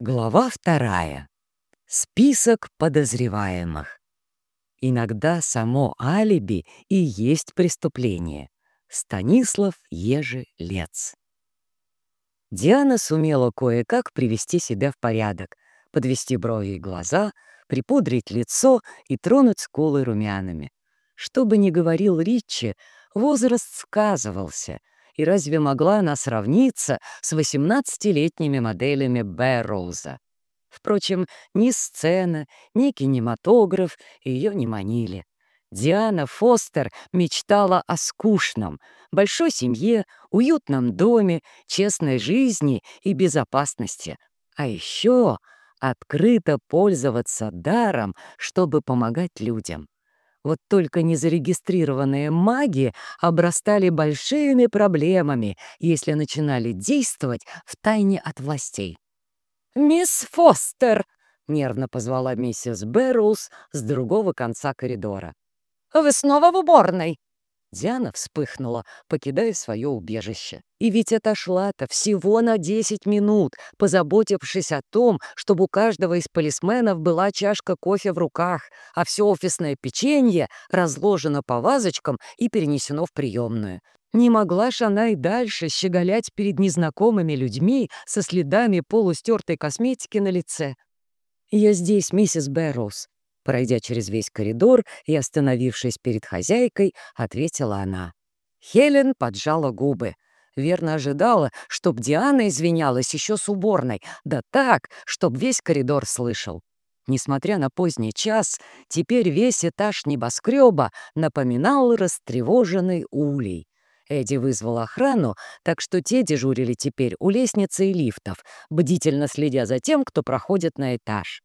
Глава вторая. Список подозреваемых. Иногда само алиби и есть преступление. Станислав Ежелец. Диана сумела кое-как привести себя в порядок, подвести брови и глаза, припудрить лицо и тронуть скулы румянами. Что бы ни говорил Ричи, возраст сказывался — и разве могла она сравниться с 18-летними моделями Бэрроуза? Впрочем, ни сцена, ни кинематограф ее не манили. Диана Фостер мечтала о скучном, большой семье, уютном доме, честной жизни и безопасности. А еще открыто пользоваться даром, чтобы помогать людям. Вот только незарегистрированные маги обрастали большими проблемами, если начинали действовать в тайне от властей. «Мисс Фостер!» — нервно позвала миссис Бэрроуз с другого конца коридора. «Вы снова в уборной?» Диана вспыхнула, покидая свое убежище. И ведь отошла-то всего на 10 минут, позаботившись о том, чтобы у каждого из полисменов была чашка кофе в руках, а все офисное печенье разложено по вазочкам и перенесено в приемную. Не могла ж она и дальше щеголять перед незнакомыми людьми со следами полустертой косметики на лице. «Я здесь, миссис Бэрроуз», Пройдя через весь коридор и остановившись перед хозяйкой, ответила она. Хелен поджала губы. Верно ожидала, чтоб Диана извинялась еще с уборной, да так, чтоб весь коридор слышал. Несмотря на поздний час, теперь весь этаж небоскреба напоминал растревоженный улей. Эдди вызвал охрану, так что те дежурили теперь у лестницы и лифтов, бдительно следя за тем, кто проходит на этаж.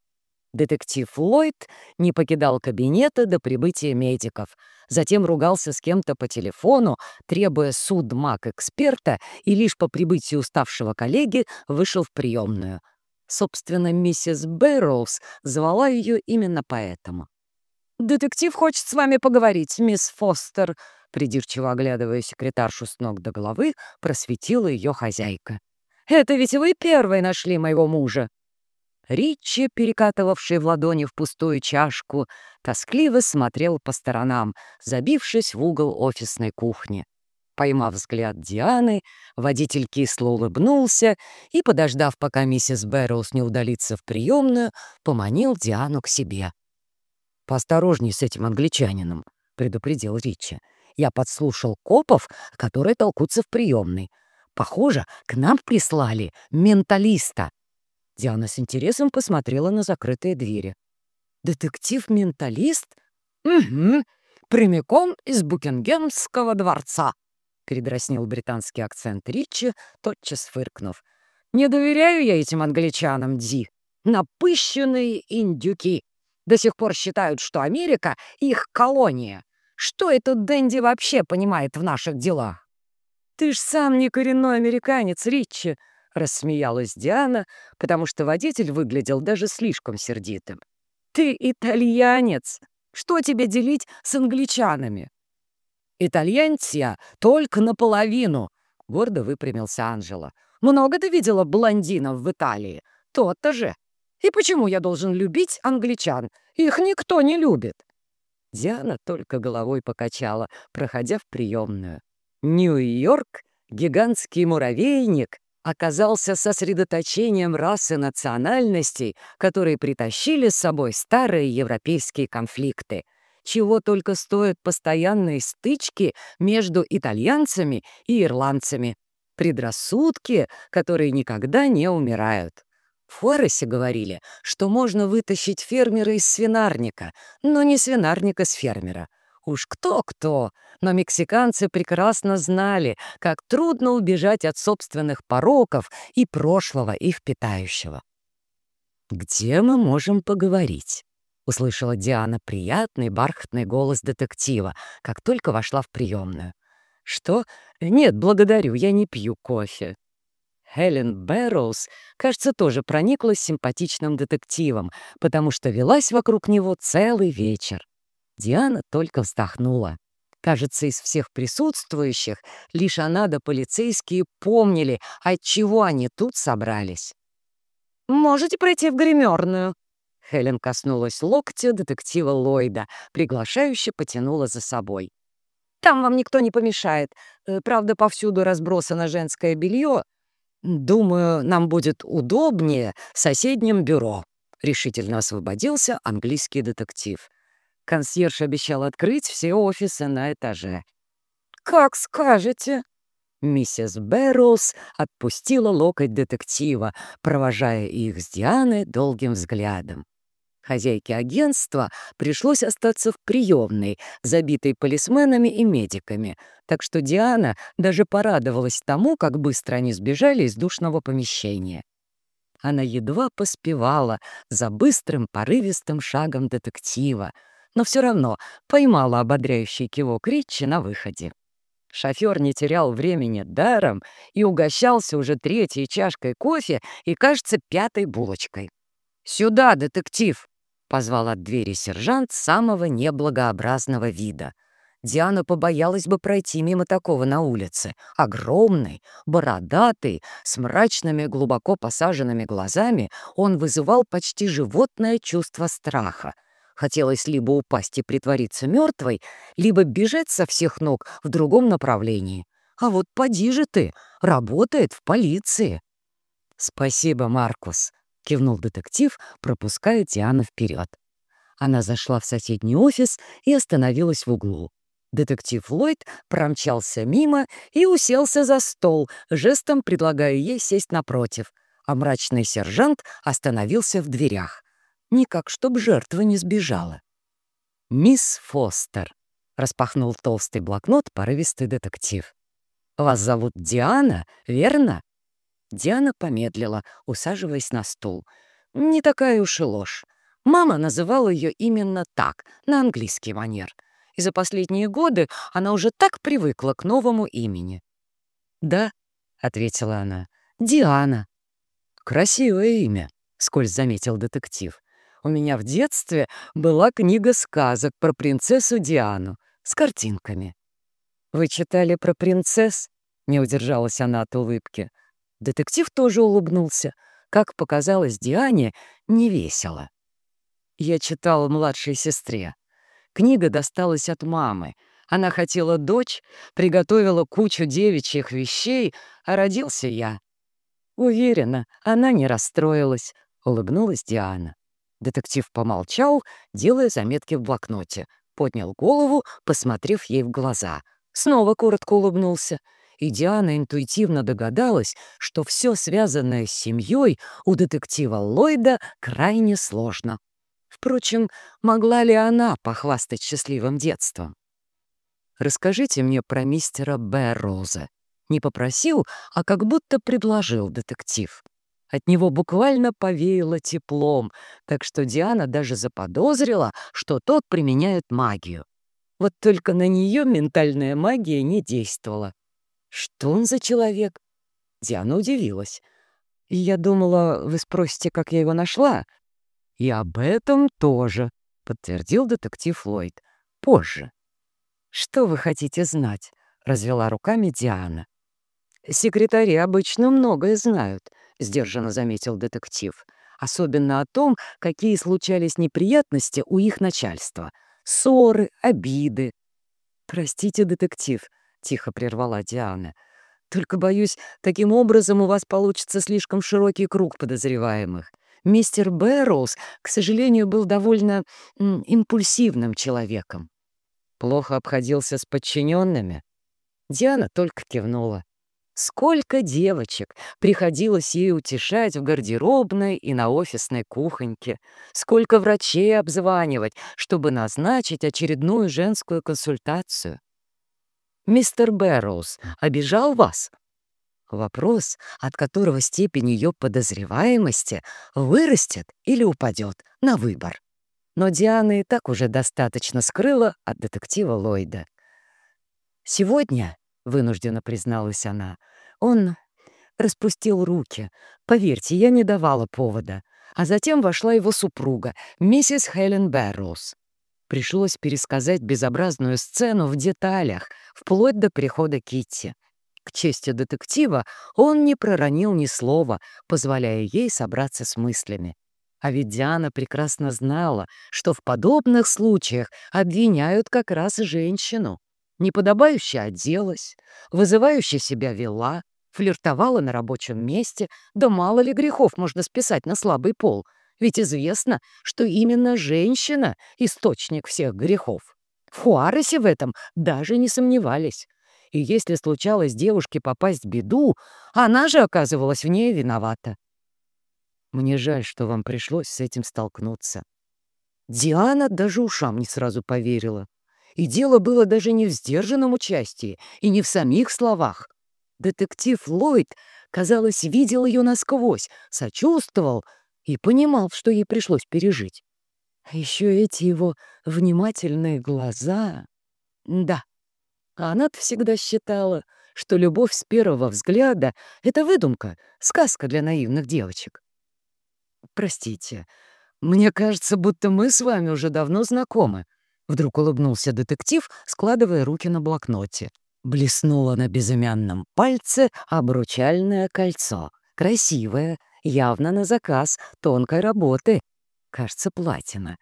Детектив Ллойд не покидал кабинета до прибытия медиков, затем ругался с кем-то по телефону, требуя суд маг-эксперта, и лишь по прибытии уставшего коллеги вышел в приемную. Собственно, миссис Бэрроуз звала ее именно поэтому. «Детектив хочет с вами поговорить, мисс Фостер», придирчиво оглядывая секретаршу с ног до головы, просветила ее хозяйка. «Это ведь вы первой нашли моего мужа?» Ричи, перекатывавший в ладони в пустую чашку, тоскливо смотрел по сторонам, забившись в угол офисной кухни. Поймав взгляд Дианы, водитель кисло улыбнулся и, подождав, пока миссис Бэрроуз не удалится в приемную, поманил Диану к себе. «Поосторожней с этим англичанином», — предупредил Ричи. «Я подслушал копов, которые толкутся в приемной. Похоже, к нам прислали менталиста». Диана с интересом посмотрела на закрытые двери. «Детектив-менталист? Угу, прямиком из Букингемского дворца», — передразнил британский акцент Ричи, тотчас фыркнув. «Не доверяю я этим англичанам, Ди. Напыщенные индюки. До сих пор считают, что Америка — их колония. Что этот Дэнди вообще понимает в наших делах?» «Ты ж сам не коренной американец, Ричи», — рассмеялась Диана, потому что водитель выглядел даже слишком сердитым. «Ты итальянец! Что тебе делить с англичанами?» «Итальянец я только наполовину», — гордо выпрямился Анжела. «Много ты видела блондинов в Италии? То-то же! И почему я должен любить англичан? Их никто не любит!» Диана только головой покачала, проходя в приемную. Нью-Йорк — гигантский муравейник, оказался сосредоточением расы национальностей, которые притащили с собой старые европейские конфликты, чего только стоят постоянные стычки между итальянцами и ирландцами, предрассудки, которые никогда не умирают. В Форесе говорили, что можно вытащить фермера из свинарника, но не свинарника с фермера — Уж кто-кто, но мексиканцы прекрасно знали, как трудно убежать от собственных пороков и прошлого их питающего. «Где мы можем поговорить?» — услышала Диана приятный бархатный голос детектива, как только вошла в приемную. «Что? Нет, благодарю, я не пью кофе». Хелен Бэрроуз, кажется, тоже прониклась симпатичным детективом, потому что велась вокруг него целый вечер. Диана только вздохнула. Кажется, из всех присутствующих лишь она да полицейские помнили, от чего они тут собрались. Можете пройти в гримерную». Хелен коснулась локтя детектива Ллойда, приглашающе потянула за собой. «Там вам никто не помешает. Э, правда, повсюду разбросано женское белье. Думаю, нам будет удобнее в соседнем бюро», — решительно освободился английский детектив. Консьерж обещал открыть все офисы на этаже. «Как скажете», Миссис Бэрроуз отпустила локоть детектива, провожая их с Дианой долгим взглядом. Хозяйке агентства пришлось остаться в приемной, забитой полисменами и медиками, так что Диана даже порадовалась тому, как быстро они сбежали из душного помещения. Она едва поспевала за быстрым порывистым шагом детектива, но все равно поймала ободряющий кивок Ричи на выходе. Шофер не терял времени даром и угощался уже третьей чашкой кофе и, кажется, пятой булочкой. «Сюда, детектив!» — позвал от двери сержант самого неблагообразного вида. Диана побоялась бы пройти мимо такого на улице. Огромный, бородатый, с мрачными, глубоко посаженными глазами, он вызывал почти животное чувство страха. Хотелось либо упасть и притвориться мертвой, либо бежать со всех ног в другом направлении. А вот поди же ты, работает в полиции. «Спасибо, Маркус», — кивнул детектив, пропуская Диана вперед. Она зашла в соседний офис и остановилась в углу. Детектив Ллойд промчался мимо и уселся за стол, жестом предлагая ей сесть напротив, а мрачный сержант остановился в дверях никак, чтоб жертва не сбежала. «Мисс Фостер», — распахнул толстый блокнот порывистый детектив. «Вас зовут Диана, верно?» Диана помедлила, усаживаясь на стул. Не такая уж и ложь. Мама называла ее именно так, на английский манер. И за последние годы она уже так привыкла к новому имени. «Да», — ответила она, — «Диана». «Красивое имя», — скользь заметил детектив. У меня в детстве была книга сказок про принцессу Диану с картинками. «Вы читали про принцесс?» — не удержалась она от улыбки. Детектив тоже улыбнулся. Как показалось Диане, не весело. Я читала младшей сестре. Книга досталась от мамы. Она хотела дочь, приготовила кучу девичьих вещей, а родился я. Уверена, она не расстроилась, — улыбнулась Диана. Детектив помолчал, делая заметки в блокноте. Поднял голову, посмотрев ей в глаза. Снова коротко улыбнулся. И Диана интуитивно догадалась, что все связанное с семьей у детектива Ллойда крайне сложно. Впрочем, могла ли она похвастать счастливым детством? «Расскажите мне про мистера Бэрроуза». Не попросил, а как будто предложил детектив. От него буквально повеяло теплом, так что Диана даже заподозрила, что тот применяет магию. Вот только на нее ментальная магия не действовала. Что он за человек? Диана удивилась. «Я думала, вы спросите, как я его нашла?» «И об этом тоже», — подтвердил детектив Ллойд. «Позже». «Что вы хотите знать?» — развела руками Диана. «Секретари обычно многое знают», — сдержанно заметил детектив. «Особенно о том, какие случались неприятности у их начальства. Ссоры, обиды». «Простите, детектив», — тихо прервала Диана. «Только, боюсь, таким образом у вас получится слишком широкий круг подозреваемых. Мистер Бэрроуз, к сожалению, был довольно импульсивным человеком. Плохо обходился с подчиненными. Диана только кивнула. Сколько девочек приходилось ей утешать в гардеробной и на офисной кухоньке. Сколько врачей обзванивать, чтобы назначить очередную женскую консультацию. «Мистер Бэрроуз обижал вас?» Вопрос, от которого степень ее подозреваемости вырастет или упадет на выбор. Но Диана и так уже достаточно скрыла от детектива Ллойда. Сегодня — вынужденно призналась она. Он распустил руки. Поверьте, я не давала повода. А затем вошла его супруга, миссис Хелен Бэрроуз. Пришлось пересказать безобразную сцену в деталях, вплоть до прихода Китти. К чести детектива он не проронил ни слова, позволяя ей собраться с мыслями. А ведь Диана прекрасно знала, что в подобных случаях обвиняют как раз женщину. Неподобающе оделась, вызывающе себя вела, флиртовала на рабочем месте, да мало ли грехов можно списать на слабый пол, ведь известно, что именно женщина — источник всех грехов. В Хуаресе в этом даже не сомневались. И если случалось девушке попасть в беду, она же оказывалась в ней виновата. Мне жаль, что вам пришлось с этим столкнуться. Диана даже ушам не сразу поверила. И дело было даже не в сдержанном участии и не в самих словах. Детектив Ллойд, казалось, видел ее насквозь, сочувствовал и понимал, что ей пришлось пережить. А еще эти его внимательные глаза... Да, она всегда считала, что любовь с первого взгляда — это выдумка, сказка для наивных девочек. «Простите, мне кажется, будто мы с вами уже давно знакомы», — вдруг улыбнулся детектив, складывая руки на блокноте. Блеснуло на безымянном пальце обручальное кольцо. Красивое, явно на заказ, тонкой работы. Кажется, платина.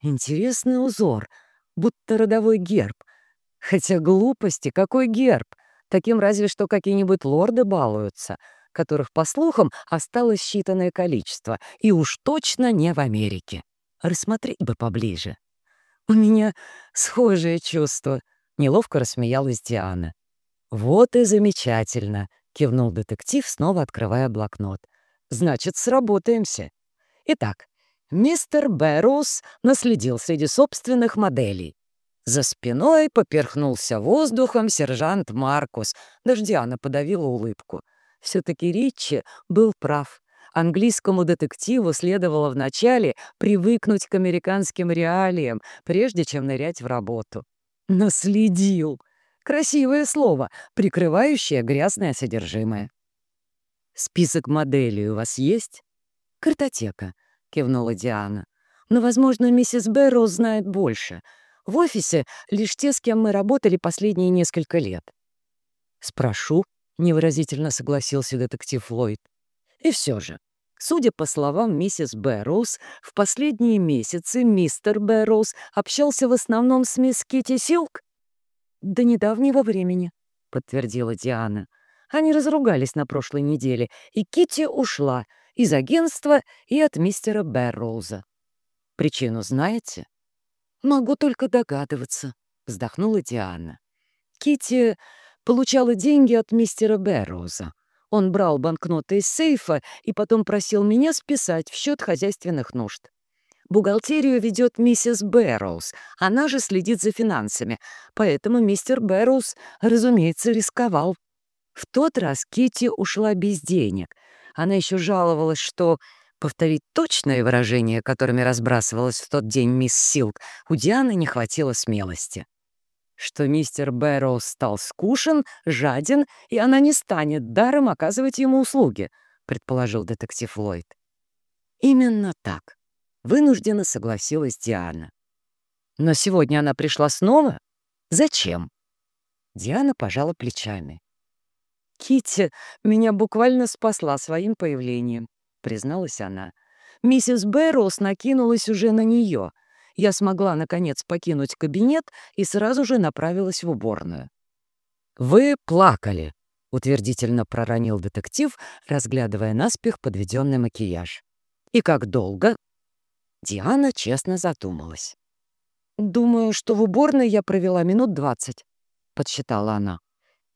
Интересный узор, будто родовой герб. Хотя глупости, какой герб? Таким разве что какие-нибудь лорды балуются — которых, по слухам, осталось считанное количество, и уж точно не в Америке. Рассмотреть бы поближе. «У меня схожее чувство», — неловко рассмеялась Диана. «Вот и замечательно», — кивнул детектив, снова открывая блокнот. «Значит, сработаемся. Итак, мистер Бэрроуз наследил среди собственных моделей. За спиной поперхнулся воздухом сержант Маркус. Даже Диана подавила улыбку. Все-таки Ричи был прав. Английскому детективу следовало вначале привыкнуть к американским реалиям, прежде чем нырять в работу. Наследил. Красивое слово, прикрывающее грязное содержимое. «Список моделей у вас есть?» «Картотека», — кивнула Диана. «Но, возможно, миссис Бэрроу знает больше. В офисе лишь те, с кем мы работали последние несколько лет». «Спрошу», — невыразительно согласился детектив Ллойд. И все же, судя по словам миссис Бэрроуз, в последние месяцы мистер Бэрроуз общался в основном с мисс Китти Силк? «До недавнего времени», — подтвердила Диана. Они разругались на прошлой неделе, и Китти ушла из агентства и от мистера Бэрроуза. «Причину знаете?» «Могу только догадываться», — вздохнула Диана. Китти получала деньги от мистера Бэрроуза. Он брал банкноты из сейфа и потом просил меня списать в счет хозяйственных нужд. Бухгалтерию ведет миссис Бэрроуз, она же следит за финансами, поэтому мистер Бэрроуз, разумеется, рисковал. В тот раз Кити ушла без денег. Она еще жаловалась, что повторить точное выражение, которыми разбрасывалась в тот день мисс Силк, у Дианы не хватило смелости что мистер Бэрроуз стал скушен, жаден, и она не станет даром оказывать ему услуги, предположил детектив Ллойд. Именно так. Вынужденно согласилась Диана. Но сегодня она пришла снова? Зачем? Диана пожала плечами. Китти меня буквально спасла своим появлением, призналась она. Миссис Бэрроуз накинулась уже на нее — я смогла, наконец, покинуть кабинет и сразу же направилась в уборную. «Вы плакали», — утвердительно проронил детектив, разглядывая наспех подведенный макияж. «И как долго?» Диана честно задумалась. «Думаю, что в уборной я провела минут двадцать», — подсчитала она.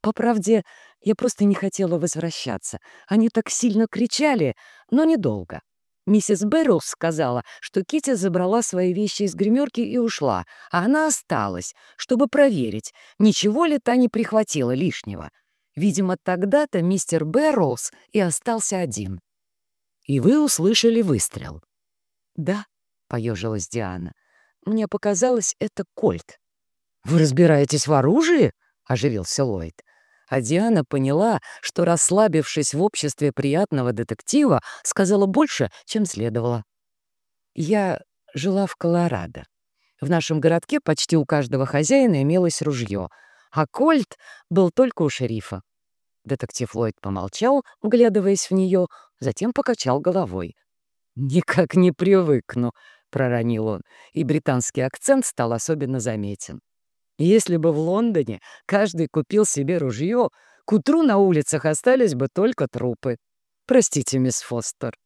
«По правде, я просто не хотела возвращаться. Они так сильно кричали, но недолго. Миссис Бэрроуз сказала, что Китти забрала свои вещи из гримерки и ушла, а она осталась, чтобы проверить, ничего ли та не прихватила лишнего. Видимо, тогда-то мистер Бэрроуз и остался один. «И вы услышали выстрел?» «Да», — поежилась Диана. «Мне показалось, это кольт». «Вы разбираетесь в оружии?» — оживился Ллойд. А Диана поняла, что, расслабившись в обществе приятного детектива, сказала больше, чем следовало. «Я жила в Колорадо. В нашем городке почти у каждого хозяина имелось ружье, а кольт был только у шерифа. Детектив Ллойд помолчал, вглядываясь в нее, затем покачал головой. «Никак не привыкну», — проронил он, и британский акцент стал особенно заметен. «Если бы в Лондоне каждый купил себе ружье, к утру на улицах остались бы только трупы. Простите, мисс Фостер».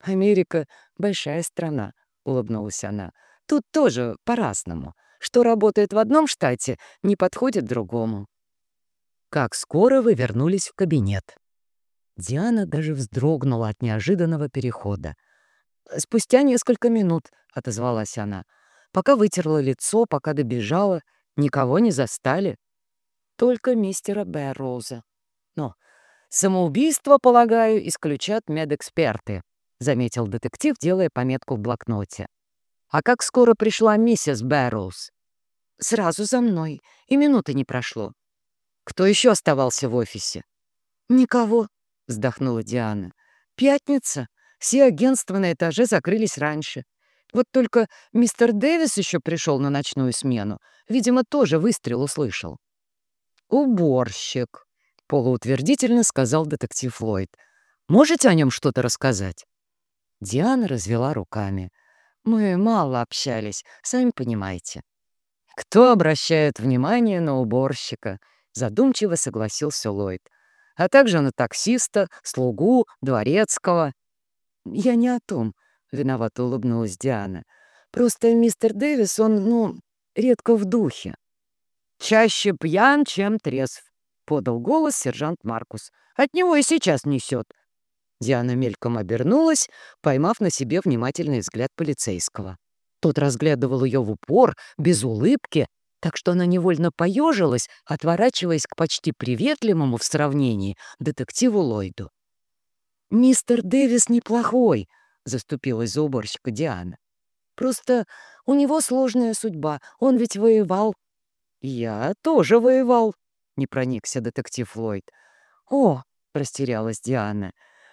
«Америка — большая страна», — улыбнулась она. «Тут тоже по-разному. Что работает в одном штате, не подходит другому». «Как скоро вы вернулись в кабинет?» Диана даже вздрогнула от неожиданного перехода. «Спустя несколько минут», — отозвалась она. «Пока вытерла лицо, пока добежала, никого не застали. Только мистера Бэрроуза. Но самоубийство, полагаю, исключат медэксперты», — заметил детектив, делая пометку в блокноте. «А как скоро пришла миссис Бэрроуз?» «Сразу за мной, и минуты не прошло». «Кто еще оставался в офисе?» «Никого», — вздохнула Диана. «Пятница. Все агентства на этаже закрылись раньше. Вот только мистер Дэвис еще пришел на ночную смену. Видимо, тоже выстрел услышал. «Уборщик», — полуутвердительно сказал детектив Ллойд. «Можете о нем что-то рассказать?» Диана развела руками. «Мы мало общались, сами понимаете». «Кто обращает внимание на уборщика?» — задумчиво согласился Ллойд. «А также на таксиста, слугу, дворецкого». «Я не о том», — виновато улыбнулась Диана. «Просто мистер Дэвис, он, ну, редко в духе». «Чаще пьян, чем трезв», — подал голос сержант Маркус. «От него и сейчас несет». Диана мельком обернулась, поймав на себе внимательный взгляд полицейского. Тот разглядывал ее в упор, без улыбки, так что она невольно поежилась, отворачиваясь к почти приветливому в сравнении детективу Ллойду. «Мистер Дэвис неплохой», — заступилась за уборщика Диана. «Просто у него сложная судьба. Он ведь воевал». «Я тоже воевал», — не проникся детектив Ллойд. «О!» — растерялась Диана.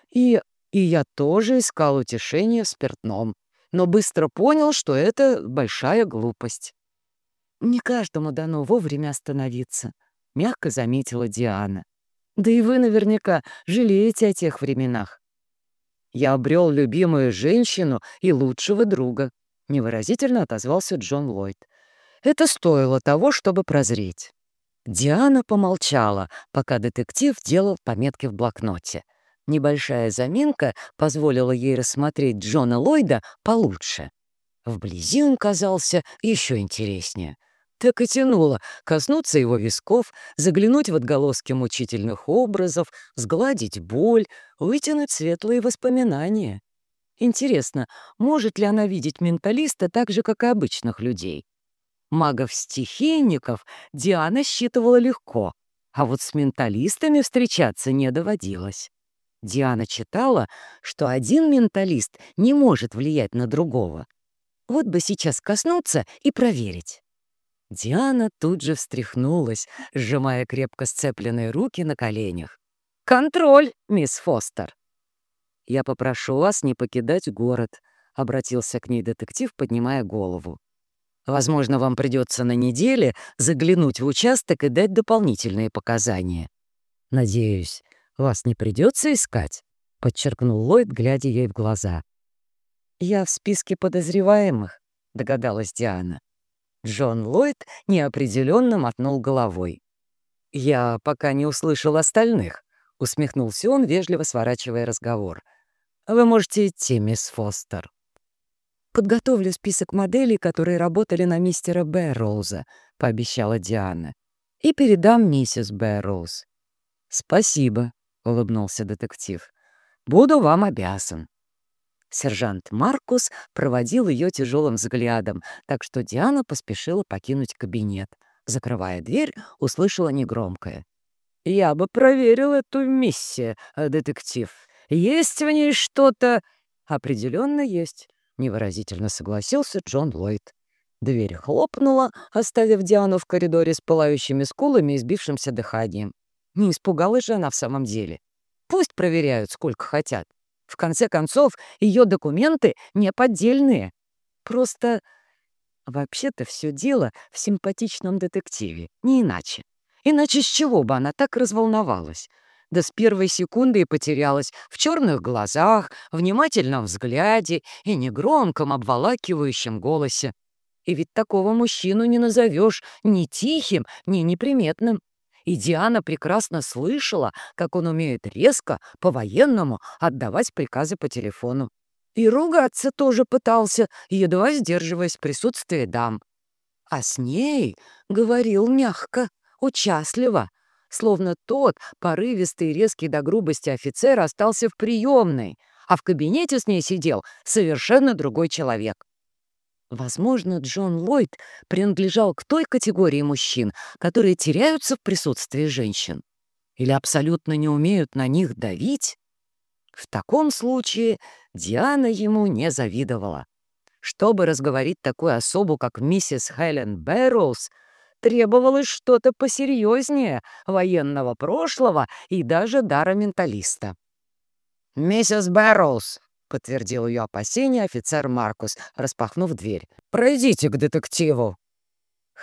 «И, и я тоже искал утешение в спиртном, но быстро понял, что это большая глупость». «Не каждому дано вовремя остановиться», — мягко заметила Диана. Да и вы наверняка жалеете о тех временах. Я обрел любимую женщину и лучшего друга, невыразительно отозвался Джон Ллойд. Это стоило того, чтобы прозреть. Диана помолчала, пока детектив делал пометки в блокноте. Небольшая заминка позволила ей рассмотреть Джона Ллойда получше. Вблизи он казался еще интереснее — так и тянуло коснуться его висков, заглянуть в отголоски мучительных образов, сгладить боль, вытянуть светлые воспоминания. Интересно, может ли она видеть менталиста так же, как и обычных людей? Магов-стихийников Диана считывала легко, а вот с менталистами встречаться не доводилось. Диана читала, что один менталист не может влиять на другого. Вот бы сейчас коснуться и проверить. Диана тут же встряхнулась, сжимая крепко сцепленные руки на коленях. «Контроль, мисс Фостер!» «Я попрошу вас не покидать город», — обратился к ней детектив, поднимая голову. «Возможно, вам придется на неделе заглянуть в участок и дать дополнительные показания. Надеюсь, вас не придется искать», — подчеркнул Ллойд, глядя ей в глаза. «Я в списке подозреваемых», — догадалась Диана. Джон Ллойд неопределенно мотнул головой. «Я пока не услышал остальных», — усмехнулся он, вежливо сворачивая разговор. «Вы можете идти, мисс Фостер». «Подготовлю список моделей, которые работали на мистера Бэрроуза», — пообещала Диана. «И передам миссис Бэрроуз». «Спасибо», — улыбнулся детектив. «Буду вам обязан». Сержант Маркус проводил ее тяжелым взглядом, так что Диана поспешила покинуть кабинет. Закрывая дверь, услышала негромкое. «Я бы проверил эту миссию, э, детектив. Есть в ней что-то...» «Определенно есть», — невыразительно согласился Джон Ллойд. Дверь хлопнула, оставив Диану в коридоре с пылающими скулами и сбившимся дыханием. Не испугалась же она в самом деле. Пусть проверяют, сколько хотят. В конце концов, ее документы не поддельные. Просто вообще-то все дело в симпатичном детективе, не иначе. Иначе с чего бы она так разволновалась? Да с первой секунды и потерялась в черных глазах, внимательном взгляде и негромком обволакивающем голосе. И ведь такого мужчину не назовешь ни тихим, ни неприметным. И Диана прекрасно слышала, как он умеет резко, по-военному отдавать приказы по телефону. И ругаться тоже пытался, едва сдерживаясь присутствие дам. А с ней говорил мягко, участливо, словно тот, порывистый и резкий до грубости офицер, остался в приемной, а в кабинете с ней сидел совершенно другой человек. Возможно, Джон Ллойд принадлежал к той категории мужчин, которые теряются в присутствии женщин или абсолютно не умеют на них давить. В таком случае Диана ему не завидовала. Чтобы разговорить такую особу, как миссис Хелен Бэрроуз, требовалось что-то посерьезнее военного прошлого и даже дара менталиста. «Миссис Бэрроуз», — подтвердил ее опасение офицер Маркус, распахнув дверь. «Пройдите к детективу».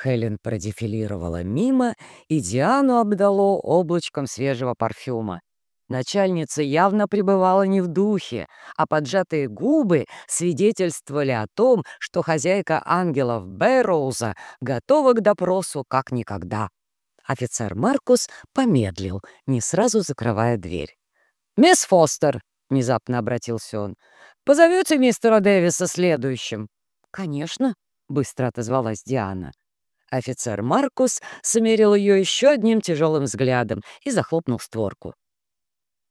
Хелен продефилировала мимо, и Диану обдало облачком свежего парфюма. Начальница явно пребывала не в духе, а поджатые губы свидетельствовали о том, что хозяйка ангелов Бэрроуза готова к допросу как никогда. Офицер Маркус помедлил, не сразу закрывая дверь. «Мисс Фостер!» — внезапно обратился он. «Позовете мистера Дэвиса следующим?» «Конечно», — быстро отозвалась Диана. Офицер Маркус смерил ее еще одним тяжелым взглядом и захлопнул створку.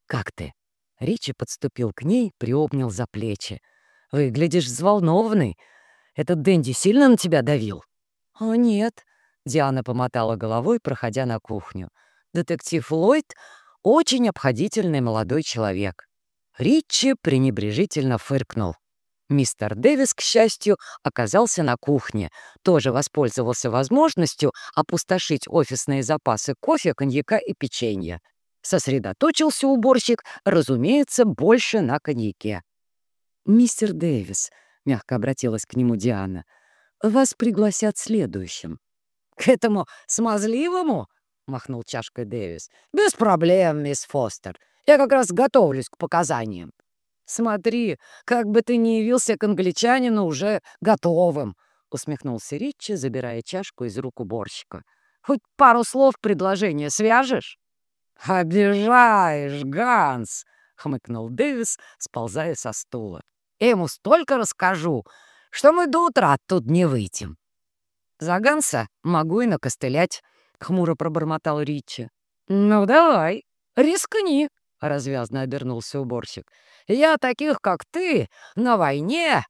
«Как ты?» Ричи подступил к ней, приобнял за плечи. «Выглядишь взволнованный. Этот Дэнди сильно на тебя давил?» «О, нет», — Диана помотала головой, проходя на кухню. «Детектив Ллойд — очень обходительный молодой человек». Ричи пренебрежительно фыркнул. Мистер Дэвис, к счастью, оказался на кухне, тоже воспользовался возможностью опустошить офисные запасы кофе, коньяка и печенья. Сосредоточился уборщик, разумеется, больше на коньяке. «Мистер Дэвис», — мягко обратилась к нему Диана, — «вас пригласят следующим». «К этому смазливому?» — махнул чашкой Дэвис. «Без проблем, мисс Фостер. Я как раз готовлюсь к показаниям». «Смотри, как бы ты ни явился к англичанину уже готовым», — усмехнулся Ричи, забирая чашку из рук уборщика. «Хоть пару слов предложения свяжешь?» «Обижаешь, Ганс!» — хмыкнул Дэвис, сползая со стула. «Я ему столько расскажу, что мы до утра тут не выйдем». «За Ганса могу и накостылять», — хмуро пробормотал Ричи. «Ну, давай, рискни», — развязно обернулся уборщик. «Я таких, как ты, на войне...»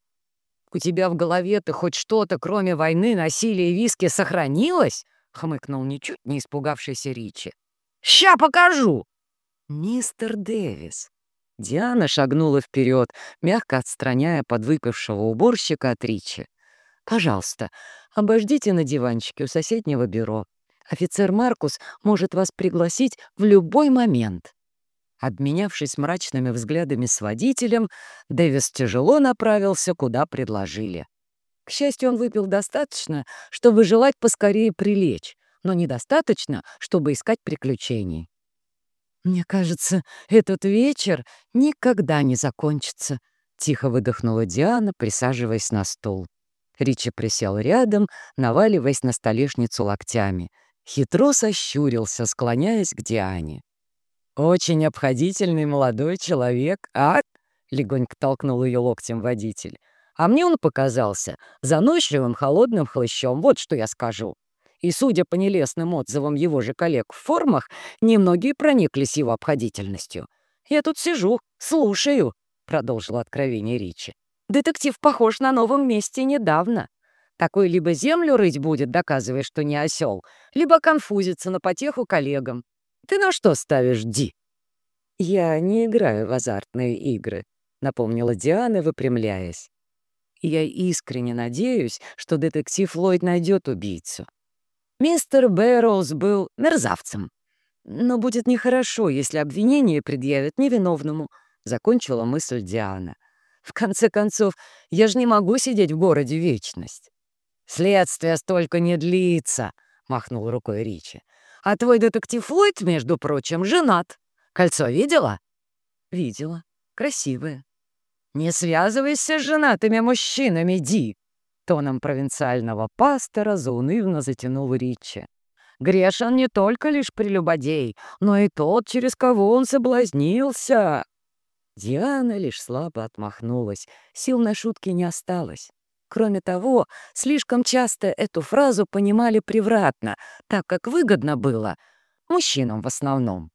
«У тебя в голове-то хоть что-то, кроме войны, насилия и виски, сохранилось?» — хмыкнул ничуть не испугавшийся Ричи. Ща покажу!» «Мистер Дэвис!» Диана шагнула вперед, мягко отстраняя подвыпившего уборщика от Ричи. «Пожалуйста, обождите на диванчике у соседнего бюро. Офицер Маркус может вас пригласить в любой момент». Обменявшись мрачными взглядами с водителем, Дэвис тяжело направился, куда предложили. К счастью, он выпил достаточно, чтобы желать поскорее прилечь, но недостаточно, чтобы искать приключений. «Мне кажется, этот вечер никогда не закончится», — тихо выдохнула Диана, присаживаясь на стул. Ричи присел рядом, наваливаясь на столешницу локтями. Хитро сощурился, склоняясь к Диане. «Очень обходительный молодой человек, а?» — легонько толкнул ее локтем водитель. «А мне он показался заносчивым холодным хлыщом, вот что я скажу» и, судя по нелестным отзывам его же коллег в формах, немногие прониклись его обходительностью. «Я тут сижу, слушаю», — продолжила откровение Ричи. «Детектив похож на новом месте недавно. Такой либо землю рыть будет, доказывая, что не осел, либо конфузится на потеху коллегам. Ты на что ставишь, Ди?» «Я не играю в азартные игры», — напомнила Диана, выпрямляясь. «Я искренне надеюсь, что детектив Ллойд найдет убийцу. Мистер Бэрроуз был мерзавцем. Но будет нехорошо, если обвинение предъявят невиновному, — закончила мысль Диана. В конце концов, я же не могу сидеть в городе вечность. «Следствие столько не длится», — махнул рукой Ричи. «А твой детектив Ллойд, между прочим, женат. Кольцо видела?» «Видела. Красивое». «Не связывайся с женатыми мужчинами, Ди!» Тоном провинциального пастора заунывно затянул Ричи. «Грешен не только лишь прелюбодей, но и тот, через кого он соблазнился!» Диана лишь слабо отмахнулась, сил на шутки не осталось. Кроме того, слишком часто эту фразу понимали превратно, так как выгодно было, мужчинам в основном.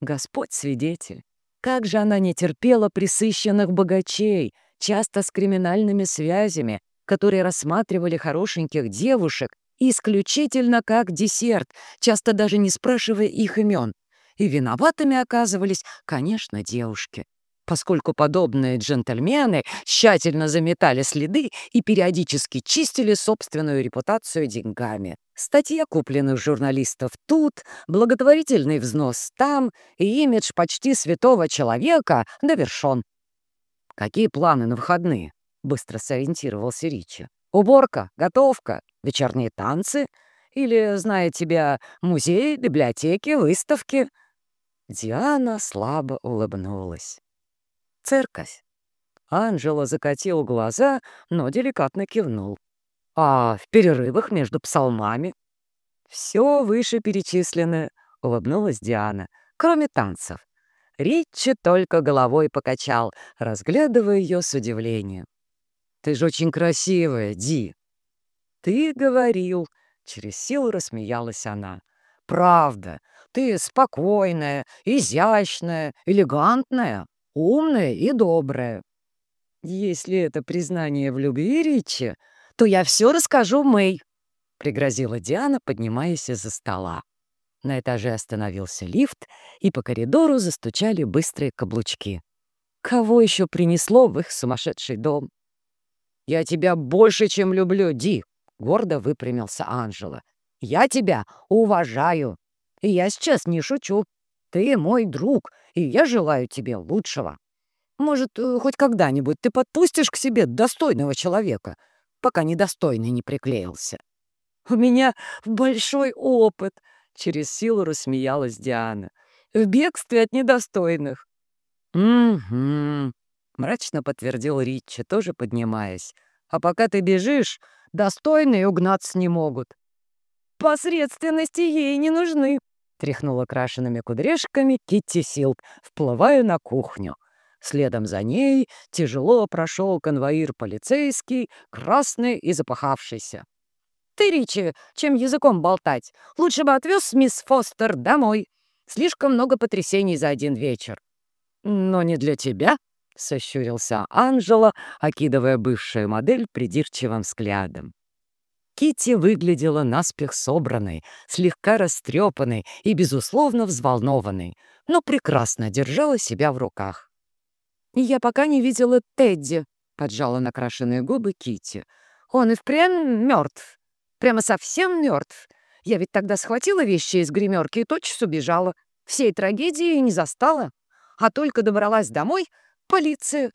Господь свидетель, как же она не терпела присыщенных богачей, часто с криминальными связями, которые рассматривали хорошеньких девушек исключительно как десерт, часто даже не спрашивая их имен. И виноватыми оказывались, конечно, девушки поскольку подобные джентльмены тщательно заметали следы и периодически чистили собственную репутацию деньгами. Статья купленных журналистов тут, благотворительный взнос там, и имидж почти святого человека довершен. «Какие планы на выходные?» — быстро сориентировался Ричи. «Уборка, готовка, вечерние танцы? Или, зная тебя, музей, библиотеки, выставки?» Диана слабо улыбнулась церковь. Анжела закатил глаза, но деликатно кивнул. А в перерывах между псалмами? Все вышеперечисленное, улыбнулась Диана, кроме танцев. Ричи только головой покачал, разглядывая ее с удивлением. «Ты же очень красивая, Ди!» «Ты говорил!» — через силу рассмеялась она. «Правда, ты спокойная, изящная, элегантная умная и добрая. Если это признание в любви Ричи, то я все расскажу Мэй, — пригрозила Диана, поднимаясь из-за стола. На этаже остановился лифт, и по коридору застучали быстрые каблучки. Кого еще принесло в их сумасшедший дом? «Я тебя больше, чем люблю, Ди!» — гордо выпрямился Анжела. «Я тебя уважаю. И я сейчас не шучу. Ты мой друг, и я желаю тебе лучшего. Может, э, хоть когда-нибудь ты подпустишь к себе достойного человека, пока недостойный не приклеился. У меня большой опыт, — через силу рассмеялась Диана. В бегстве от недостойных. «Угу», — мрачно подтвердил Ричи, тоже поднимаясь. «А пока ты бежишь, достойные угнаться не могут». «Посредственности ей не нужны», Тряхнула крашенными кудряшками Китти Силк, вплывая на кухню. Следом за ней тяжело прошел конвоир полицейский, красный и запахавшийся. «Ты, Ричи, чем языком болтать? Лучше бы отвез мисс Фостер домой. Слишком много потрясений за один вечер». «Но не для тебя», — сощурился Анжела, окидывая бывшую модель придирчивым взглядом. Кити выглядела наспех собранной, слегка растрепанной и, безусловно, взволнованной, но прекрасно держала себя в руках. «Я пока не видела Тедди», — поджала накрашенные губы Кити. «Он и впрямь мертв. Прямо совсем мертв. Я ведь тогда схватила вещи из гримерки и тотчас убежала. Всей трагедии не застала. А только добралась домой — полиция.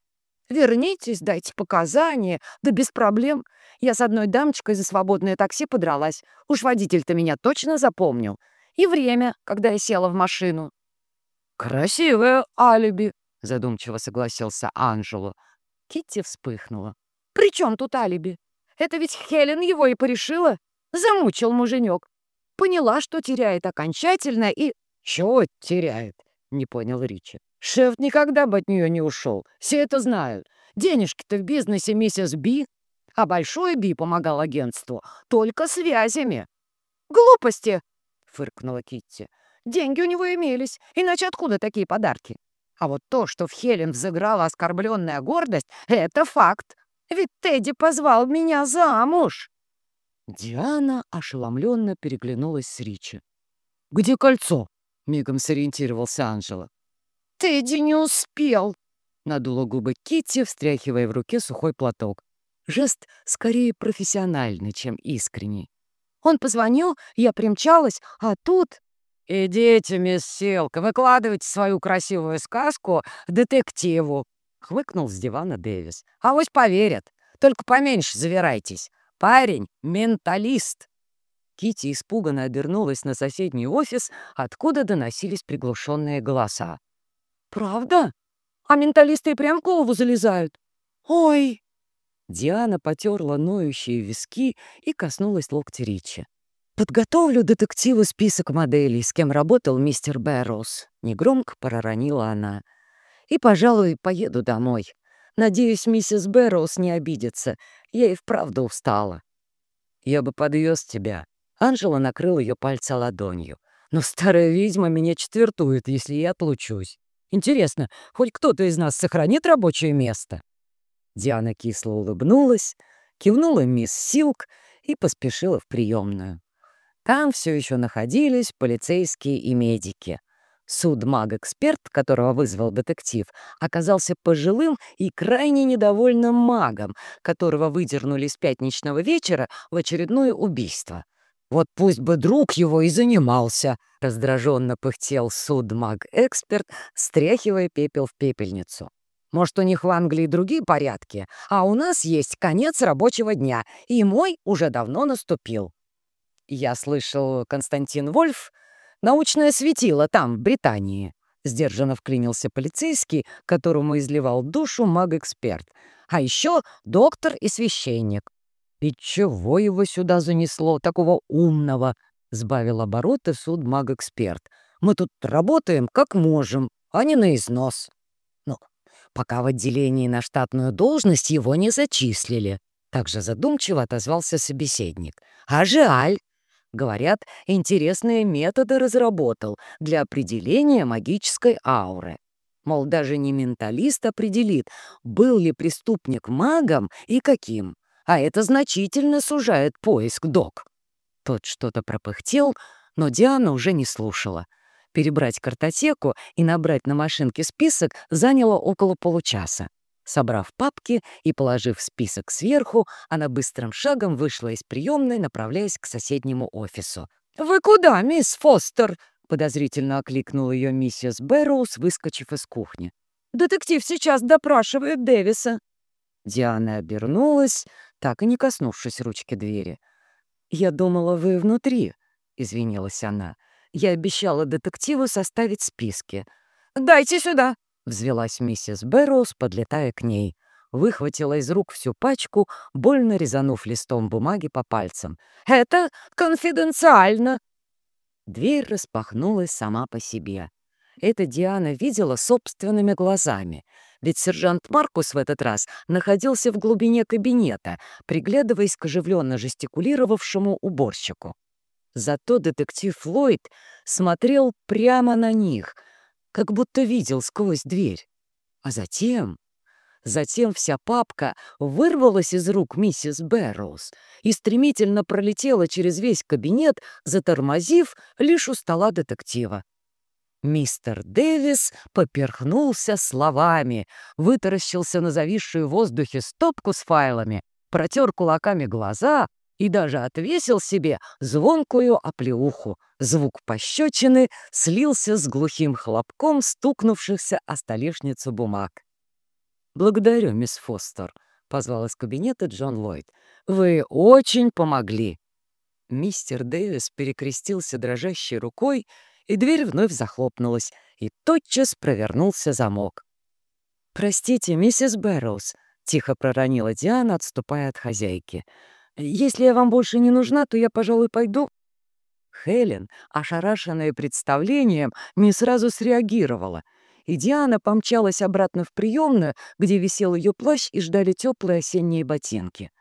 Вернитесь, дайте показания. Да без проблем. Я с одной дамочкой за свободное такси подралась. Уж водитель-то меня точно запомнил. И время, когда я села в машину. «Красивое алиби», — задумчиво согласился Анжело. Китти вспыхнула. «При чем тут алиби? Это ведь Хелен его и порешила. Замучил муженек. Поняла, что теряет окончательно и...» «Чего теряет?» — не понял Ричи. «Шеф никогда бы от нее не ушел. Все это знают. Денежки-то в бизнесе миссис Би а Большой Би помогал агентству только связями. «Глупости!» — фыркнула Китти. «Деньги у него имелись, иначе откуда такие подарки? А вот то, что в Хелен взыграла оскорбленная гордость, — это факт. Ведь Тедди позвал меня замуж!» Диана ошеломленно переглянулась с Ричи. «Где кольцо?» — мигом сориентировался Анжела. «Тедди не успел!» — надула губы Китти, встряхивая в руке сухой платок. Жест скорее профессиональный, чем искренний. Он позвонил, я примчалась, а тут... «Идите, мисс Силка, выкладывайте свою красивую сказку детективу», — хвыкнул с дивана Дэвис. «А «Авось поверят. Только поменьше завирайтесь. Парень — менталист». Кити испуганно обернулась на соседний офис, откуда доносились приглушенные голоса. «Правда? А менталисты и прям в голову залезают? Ой!» Диана потерла ноющие виски и коснулась локтя Ричи. «Подготовлю детективу список моделей, с кем работал мистер Бэрроуз», — негромко проронила она. «И, пожалуй, поеду домой. Надеюсь, миссис Бэрроуз не обидится. Я и вправду устала». «Я бы подвез тебя». Анжела накрыл ее пальца ладонью. «Но старая ведьма меня четвертует, если я отлучусь. Интересно, хоть кто-то из нас сохранит рабочее место?» Диана кисло улыбнулась, кивнула мисс Силк и поспешила в приемную. Там все еще находились полицейские и медики. Суд-маг-эксперт, которого вызвал детектив, оказался пожилым и крайне недовольным магом, которого выдернули с пятничного вечера в очередное убийство. «Вот пусть бы друг его и занимался», — раздраженно пыхтел суд-маг-эксперт, стряхивая пепел в пепельницу. «Может, у них в Англии другие порядки, а у нас есть конец рабочего дня, и мой уже давно наступил». «Я слышал, Константин Вольф — научное светило там, в Британии», — сдержанно вклинился полицейский, которому изливал душу маг-эксперт. «А еще доктор и священник». «И чего его сюда занесло, такого умного?» — сбавил обороты суд маг-эксперт. «Мы тут работаем как можем, а не на износ». «Ну, пока в отделении на штатную должность его не зачислили», — также задумчиво отозвался собеседник. «А жаль, Говорят, интересные методы разработал для определения магической ауры. Мол, даже не менталист определит, был ли преступник магом и каким, а это значительно сужает поиск док. Тот что-то пропыхтел, но Диана уже не слушала. Перебрать картотеку и набрать на машинке список заняло около получаса. Собрав папки и положив список сверху, она быстрым шагом вышла из приемной, направляясь к соседнему офису. «Вы куда, мисс Фостер?» — подозрительно окликнула ее миссис Бэрроуз, выскочив из кухни. «Детектив сейчас допрашивает Дэвиса». Диана обернулась, так и не коснувшись ручки двери. «Я думала, вы внутри», — извинилась она. «Я обещала детективу составить списки». «Дайте сюда!» — взвелась миссис Бэрроуз, подлетая к ней. Выхватила из рук всю пачку, больно резанув листом бумаги по пальцам. «Это конфиденциально!» Дверь распахнулась сама по себе. Это Диана видела собственными глазами, ведь сержант Маркус в этот раз находился в глубине кабинета, приглядываясь к оживленно жестикулировавшему уборщику. Зато детектив Флойд смотрел прямо на них — как будто видел сквозь дверь. А затем... Затем вся папка вырвалась из рук миссис Бэрроуз и стремительно пролетела через весь кабинет, затормозив лишь у стола детектива. Мистер Дэвис поперхнулся словами, вытаращился на зависшую в воздухе стопку с файлами, протер кулаками глаза и даже отвесил себе звонкую оплеуху. Звук пощечины слился с глухим хлопком стукнувшихся о столешницу бумаг. «Благодарю, мисс Фостер», — позвал из кабинета Джон Ллойд. «Вы очень помогли». Мистер Дэвис перекрестился дрожащей рукой, и дверь вновь захлопнулась, и тотчас провернулся замок. «Простите, миссис Бэрроуз», — тихо проронила Диана, отступая от хозяйки. Если я вам больше не нужна, то я, пожалуй, пойду». Хелен, ошарашенная представлением, не сразу среагировала, и Диана помчалась обратно в приемную, где висел ее плащ и ждали теплые осенние ботинки.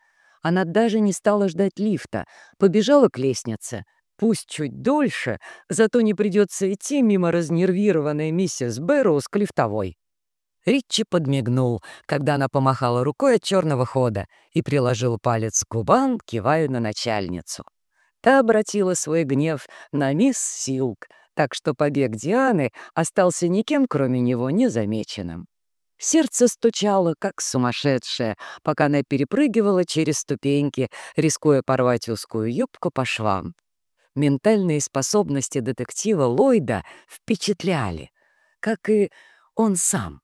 Она даже не стала ждать лифта, побежала к лестнице. Пусть чуть дольше, зато не придется идти мимо разнервированной миссис Бэрроуз к лифтовой. Ричи подмигнул, когда она помахала рукой от черного хода и приложил палец к губам, кивая на начальницу. Та обратила свой гнев на мисс Силк, так что побег Дианы остался никем, кроме него, незамеченным. Сердце стучало, как сумасшедшее, пока она перепрыгивала через ступеньки, рискуя порвать узкую юбку по швам. Ментальные способности детектива Ллойда впечатляли, как и он сам.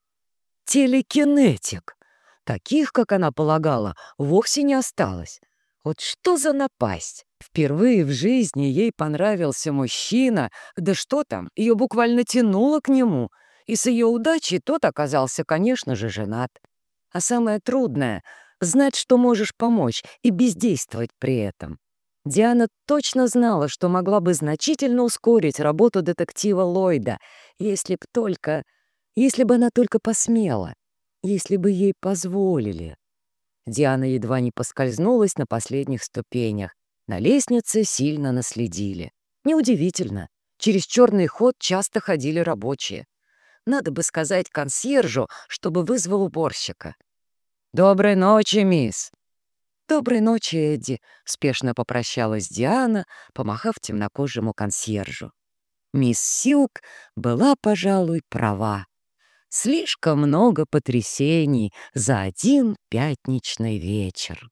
Телекинетик. Таких, как она полагала, вовсе не осталось. Вот что за напасть? Впервые в жизни ей понравился мужчина, да что там, ее буквально тянуло к нему, и с ее удачей тот оказался, конечно же, женат. А самое трудное — знать, что можешь помочь, и бездействовать при этом. Диана точно знала, что могла бы значительно ускорить работу детектива Ллойда, если б только... если бы она только посмела, если бы ей позволили. Диана едва не поскользнулась на последних ступенях. На лестнице сильно наследили. Неудивительно. Через черный ход часто ходили рабочие. Надо бы сказать консьержу, чтобы вызвал уборщика. «Доброй ночи, мисс!» «Доброй ночи, Эдди», — спешно попрощалась Диана, помахав темнокожему консьержу. Мисс Силк была, пожалуй, права. Слишком много потрясений за один пятничный вечер.